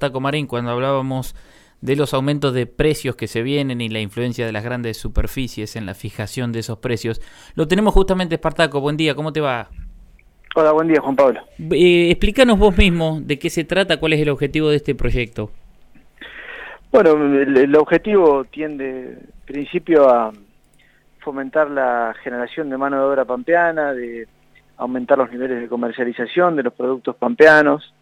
Taco Marín cuando hablábamos de los aumentos de precios que se vienen y la influencia de las grandes superficies en la fijación de esos precios. Lo tenemos justamente, Espartaco. Buen día, ¿cómo te va? Hola, buen día, Juan Pablo. Eh, explícanos vos mismo de qué se trata, cuál es el objetivo de este proyecto. Bueno, el, el objetivo tiende, en principio, a fomentar la generación de mano de obra pampeana, de aumentar los niveles de comercialización de los productos pampeanos,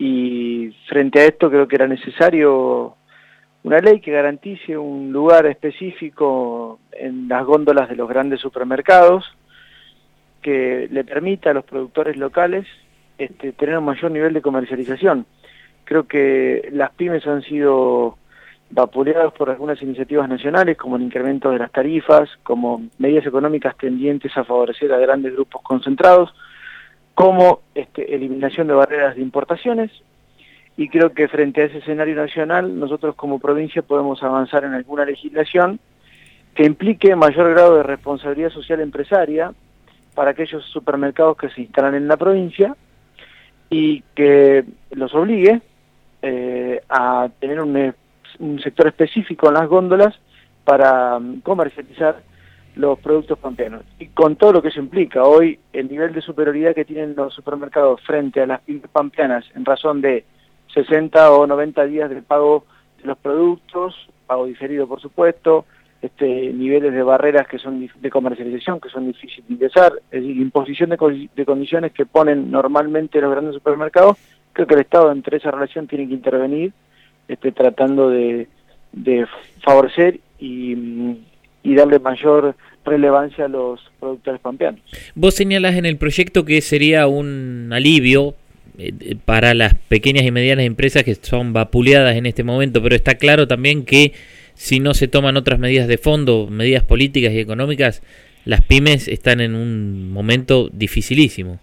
y frente a esto creo que era necesario una ley que garantice un lugar específico en las góndolas de los grandes supermercados que le permita a los productores locales este, tener un mayor nivel de comercialización. Creo que las pymes han sido vapuleadas por algunas iniciativas nacionales como el incremento de las tarifas, como medidas económicas tendientes a favorecer a grandes grupos concentrados, como este, eliminación de barreras de importaciones. Y creo que frente a ese escenario nacional nosotros como provincia podemos avanzar en alguna legislación que implique mayor grado de responsabilidad social empresaria para aquellos supermercados que se instalan en la provincia y que los obligue eh, a tener un, sector específico en las góndolas para mm, comercializar los productos pampeanos. Y con todo lo que eso implica, hoy el nivel de superioridad que tienen los supermercados frente a las pampeanas en razón de 60 o 90 días de pago de los productos, pago diferido por supuesto, este, niveles de barreras que son de comercialización que son difíciles de ingresar, es decir, imposición de, condiciones que ponen normalmente los grandes supermercados, creo que el Estado entre esa relación tiene que intervenir este, tratando de, de favorecer y, y darle mayor relevancia a los productores pampeanos. Vos señalas en el proyecto que sería un alivio eh, para las pequeñas y medianas empresas que son vapuleadas en este momento, pero está claro también que si no se toman otras medidas de fondo, medidas políticas y económicas, las pymes están en un momento dificilísimo.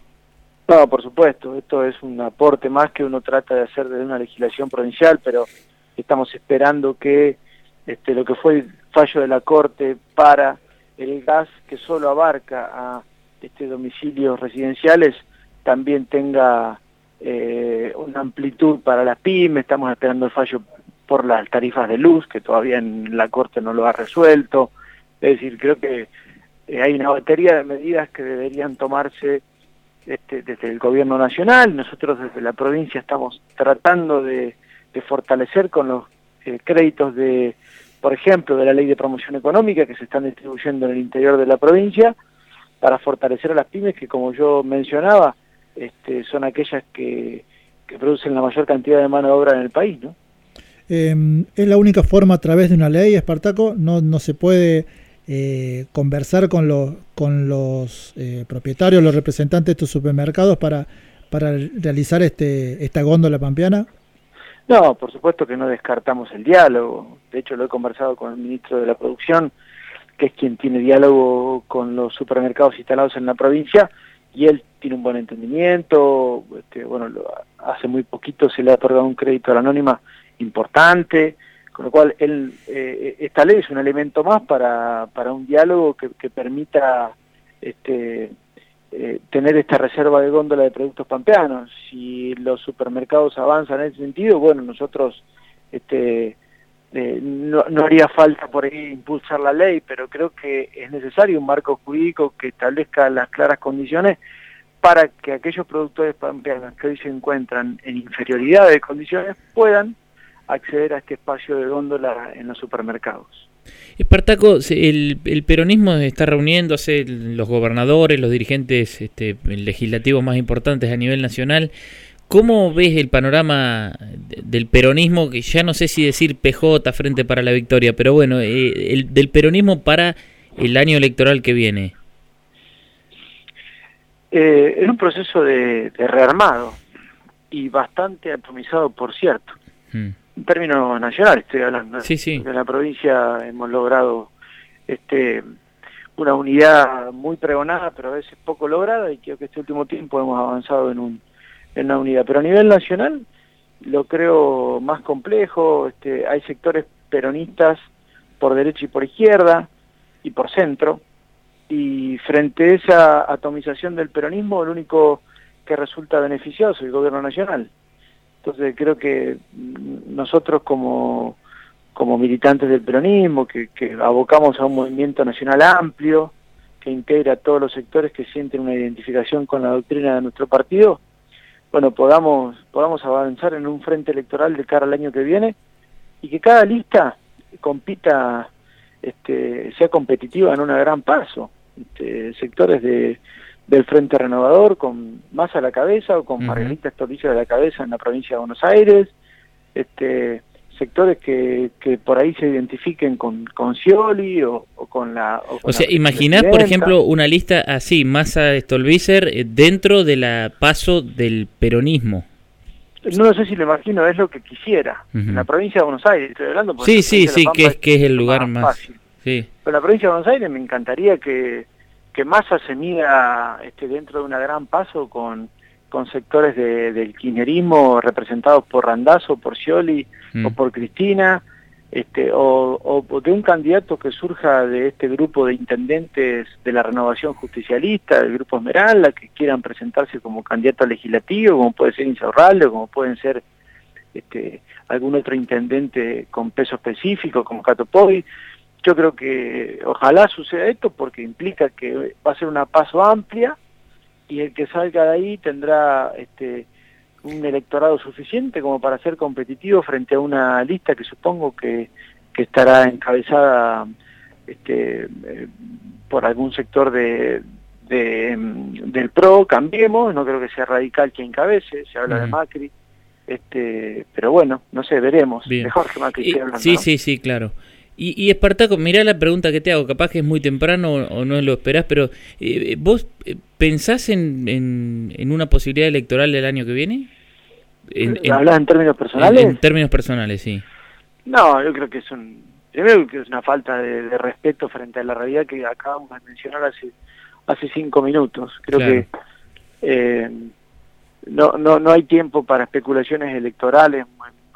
No, por supuesto, esto es un aporte más que uno trata de hacer desde una legislación provincial, pero estamos esperando que este, lo que fue fallo de la Corte para el gas que solo abarca a este domicilios residenciales también tenga eh, una amplitud para las pymes, estamos esperando el fallo por las tarifas de luz, que todavía en la Corte no lo ha resuelto, es decir, creo que eh, hay una batería de medidas que deberían tomarse este, desde el gobierno nacional, nosotros desde la provincia estamos tratando de, fortalecer con los eh, créditos de por ejemplo, de la ley de promoción económica que se están distribuyendo en el interior de la provincia para fortalecer a las pymes que, como yo mencionaba, este, son aquellas que, producen la mayor cantidad de mano de obra en el país, ¿no? Eh, ¿Es la única forma a través de una ley, Espartaco? ¿No, no se puede eh, conversar con los, con los eh, propietarios, los representantes de estos supermercados para, para realizar este, esta góndola pampeana? No, por supuesto que no descartamos el diálogo. De hecho, lo he conversado con el ministro de la Producción, que es quien tiene diálogo con los supermercados instalados en la provincia, y él tiene un buen entendimiento. Este, bueno, lo, hace muy poquito se le ha otorgado un crédito a la anónima importante, con lo cual él, eh, esta ley es un elemento más para, para un diálogo que, que permita este, eh, tener esta reserva de góndola de productos pampeanos. Si los supermercados avanzan en ese sentido, bueno, nosotros este, eh, no, no, haría falta por ahí impulsar la ley, pero creo que es necesario un marco jurídico que establezca las claras condiciones para que aquellos productores pampeanos que hoy se encuentran en inferioridad de condiciones puedan acceder a este espacio de góndola en los supermercados. Espartaco, el, el, peronismo está reuniéndose, los gobernadores, los dirigentes este, legislativos más importantes a nivel nacional. ¿Cómo ves el panorama del peronismo, que ya no sé si decir PJ frente para la victoria, pero bueno, eh, el, del peronismo para el año electoral que viene? Eh, en un proceso de, de, rearmado y bastante atomizado, por cierto. Hmm en términos nacionales estoy hablando. Sí, sí. En la provincia hemos logrado este una unidad muy pregonada, pero a veces poco lograda, y creo que este último tiempo hemos avanzado en, un, en una unidad. Pero a nivel nacional lo creo más complejo, este, hay sectores peronistas por derecha y por izquierda, y por centro, y frente a esa atomización del peronismo, el único que resulta beneficioso es el gobierno nacional Entonces creo que nosotros como, como militantes del peronismo, que, abocamos a un movimiento nacional amplio, que integra a todos los sectores que sienten una identificación con la doctrina de nuestro partido, bueno, podamos, podamos avanzar en un frente electoral de cara al año que viene y que cada lista compita, este, sea competitiva en una gran paso. Este, sectores de, del Frente Renovador con más a la cabeza o con uh -huh. a la cabeza en la provincia de Buenos Aires, este, sectores que, que por ahí se identifiquen con, con Scioli o, o con la... O, con o sea, imaginás, por ejemplo, una lista así, Massa Stolbizer, eh, dentro de la paso del peronismo. No lo sé si lo imagino, es lo que quisiera. Uh -huh. En la provincia de Buenos Aires, estoy hablando... Sí, sí, sí, que es, que es el lugar más... Fácil. Sí. Pero en la provincia de Buenos Aires me encantaría que, que Massa se mida este, dentro de una gran paso con con sectores de, del kirchnerismo representados por Randazzo, por Scioli mm. o por Cristina, este, o, o, de un candidato que surja de este grupo de intendentes de la renovación justicialista, del grupo Esmeralda, que quieran presentarse como candidato legislativo, como puede ser Insaurralde, o como pueden ser este, algún otro intendente con peso específico, como Cato Poi. Yo creo que ojalá suceda esto porque implica que va a ser una paso amplia, y el que salga de ahí tendrá este, un electorado suficiente como para ser competitivo frente a una lista que supongo que, que estará encabezada este, eh, por algún sector de, de, del PRO, cambiemos, no creo que sea radical quien encabece, se habla uh -huh. de Macri, este, pero bueno, no sé, veremos, Bien. mejor que Macri y, Sí, sí, sí, claro. Y, y Espartaco, mirá la pregunta que te hago, capaz que es muy temprano o no lo esperás, pero eh, ¿vos eh, pensás en, en, en, una posibilidad electoral del año que viene? En, en, ¿Hablas en términos personales? En, en, términos personales, sí. No, yo creo que es un... Primero que es una falta de, de respeto frente a la realidad que acabamos de mencionar hace, hace cinco minutos. Creo claro. que eh, no, no, no hay tiempo para especulaciones electorales,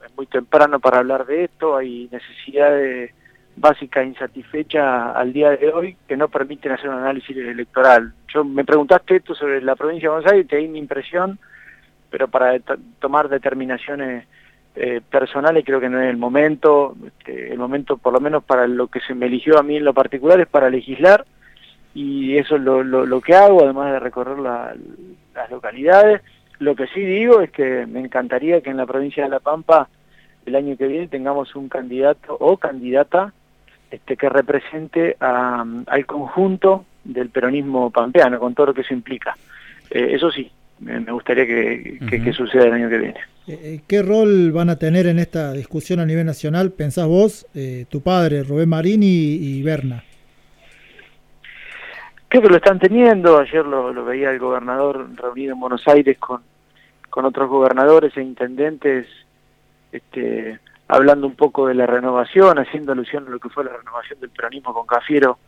es muy temprano para hablar de esto, hay necesidad de básica insatisfecha al día de hoy que no permiten hacer un análisis electoral. Yo me preguntaste esto sobre la provincia de Buenos Aires y te di mi impresión, pero para tomar determinaciones eh, personales creo que no es el momento. Este, el momento, por lo menos para lo que se me eligió a mí en lo particular, es para legislar y eso es lo, lo, que hago, además de recorrer la, las localidades. Lo que sí digo es que me encantaría que en la provincia de La Pampa el año que viene tengamos un candidato o candidata este, que represente a, al conjunto del peronismo pampeano, con todo lo que eso implica. Eh, eso sí, me, gustaría que, que, uh -huh. que, suceda el año que viene. Eh, ¿Qué rol van a tener en esta discusión a nivel nacional, pensás vos, eh, tu padre, Rubén Marín y, y, Berna? Creo que lo están teniendo, ayer lo, lo, veía el gobernador reunido en Buenos Aires con, con otros gobernadores e intendentes este, hablando un poco de la renovación, haciendo alusión a lo que fue la renovación del peronismo con Cafiero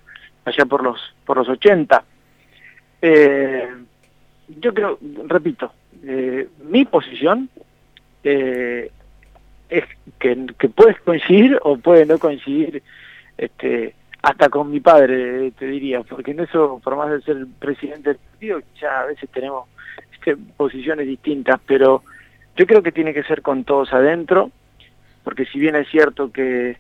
allá por los por los 80. Eh, yo creo, repito, eh, mi posición eh, es que, que puedes coincidir o puede no coincidir este hasta con mi padre, te diría, porque en eso, por más de ser presidente del partido, ya a veces tenemos este, posiciones distintas, pero yo creo que tiene que ser con todos adentro, porque si bien es cierto que,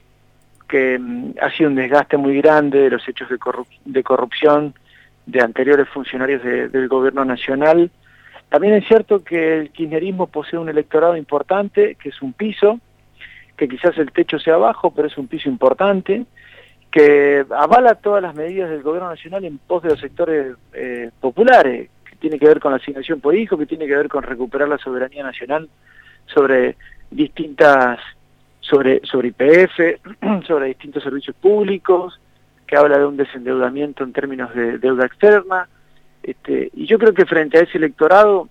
que um, ha sido un desgaste muy grande de los hechos de, corrup de corrupción de anteriores funcionarios de, del gobierno nacional, también es cierto que el kirchnerismo posee un electorado importante, que es un piso, que quizás el techo sea bajo, pero es un piso importante, que avala todas las medidas del gobierno nacional en pos de los sectores eh, populares, que tiene que ver con la asignación por hijo, que tiene que ver con recuperar la soberanía nacional sobre distintas, sobre, sobre IPF, sobre distintos servicios públicos, que habla de un desendeudamiento en términos de deuda externa, este, y yo creo que frente a ese electorado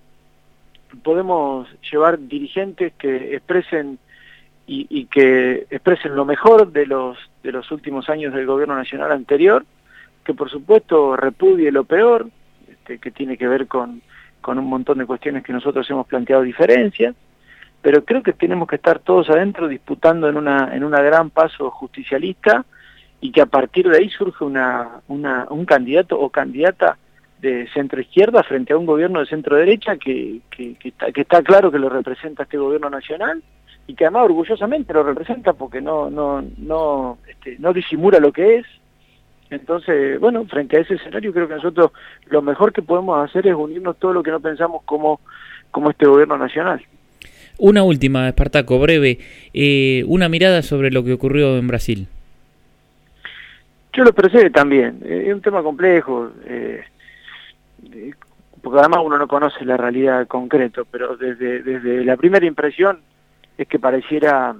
podemos llevar dirigentes que expresen y, que expresen lo mejor de los de los últimos años del gobierno nacional anterior, que por supuesto repudie lo peor, este, que tiene que ver con, con un montón de cuestiones que nosotros hemos planteado diferencias, pero creo que tenemos que estar todos adentro disputando en una en una gran paso justicialista y que a partir de ahí surge una, un candidato o candidata de centro izquierda frente a un gobierno de centro derecha que, que, está, que está claro que lo representa este gobierno nacional y que además orgullosamente lo representa porque no no no este, no disimula lo que es. Entonces bueno frente a ese escenario creo que nosotros lo mejor que podemos hacer es unirnos todo lo que no pensamos como como este gobierno nacional una última Espartaco breve eh, una mirada sobre lo que ocurrió en Brasil. Yo lo expresé también es un tema complejo eh, porque además uno no conoce la realidad concreto, pero desde, desde la primera impresión es que pareciera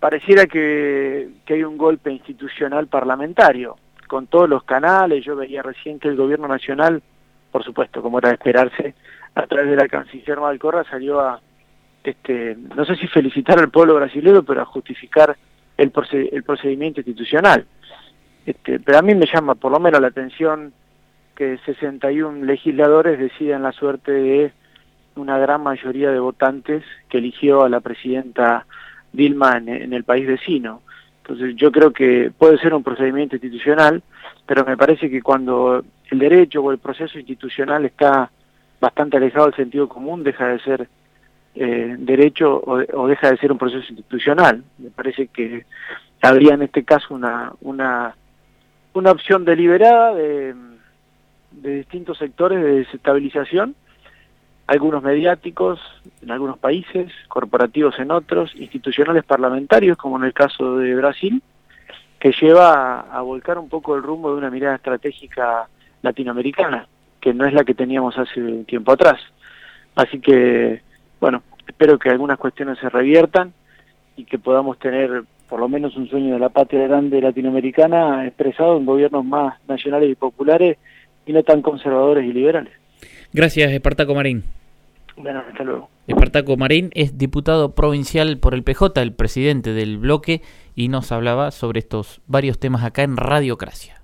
pareciera que, que hay un golpe institucional parlamentario, con todos los canales, yo veía recién que el gobierno nacional, por supuesto, como era de esperarse, a través de la canciller Malcorra salió a, este, no sé si felicitar al pueblo brasileño, pero a justificar el, procedimiento institucional. Este, pero a mí me llama por lo menos la atención que 61 legisladores decidan la suerte de una gran mayoría de votantes que eligió a la presidenta Dilma en, el país vecino. Entonces yo creo que puede ser un procedimiento institucional, pero me parece que cuando el derecho o el proceso institucional está bastante alejado del sentido común, deja de ser eh, derecho o, deja de ser un proceso institucional. Me parece que habría en este caso una, una, una opción deliberada de de distintos sectores de desestabilización, algunos mediáticos en algunos países, corporativos en otros, institucionales parlamentarios, como en el caso de Brasil, que lleva a, volcar un poco el rumbo de una mirada estratégica latinoamericana, que no es la que teníamos hace un tiempo atrás. Así que, bueno, espero que algunas cuestiones se reviertan y que podamos tener por lo menos un sueño de la patria grande latinoamericana expresado en gobiernos más nacionales y populares y no tan conservadores y liberales. Gracias, Espartaco Marín. Bueno, hasta luego. Espartaco Marín es diputado provincial por el PJ, el presidente del bloque, y nos hablaba sobre estos varios temas acá en Radiocracia.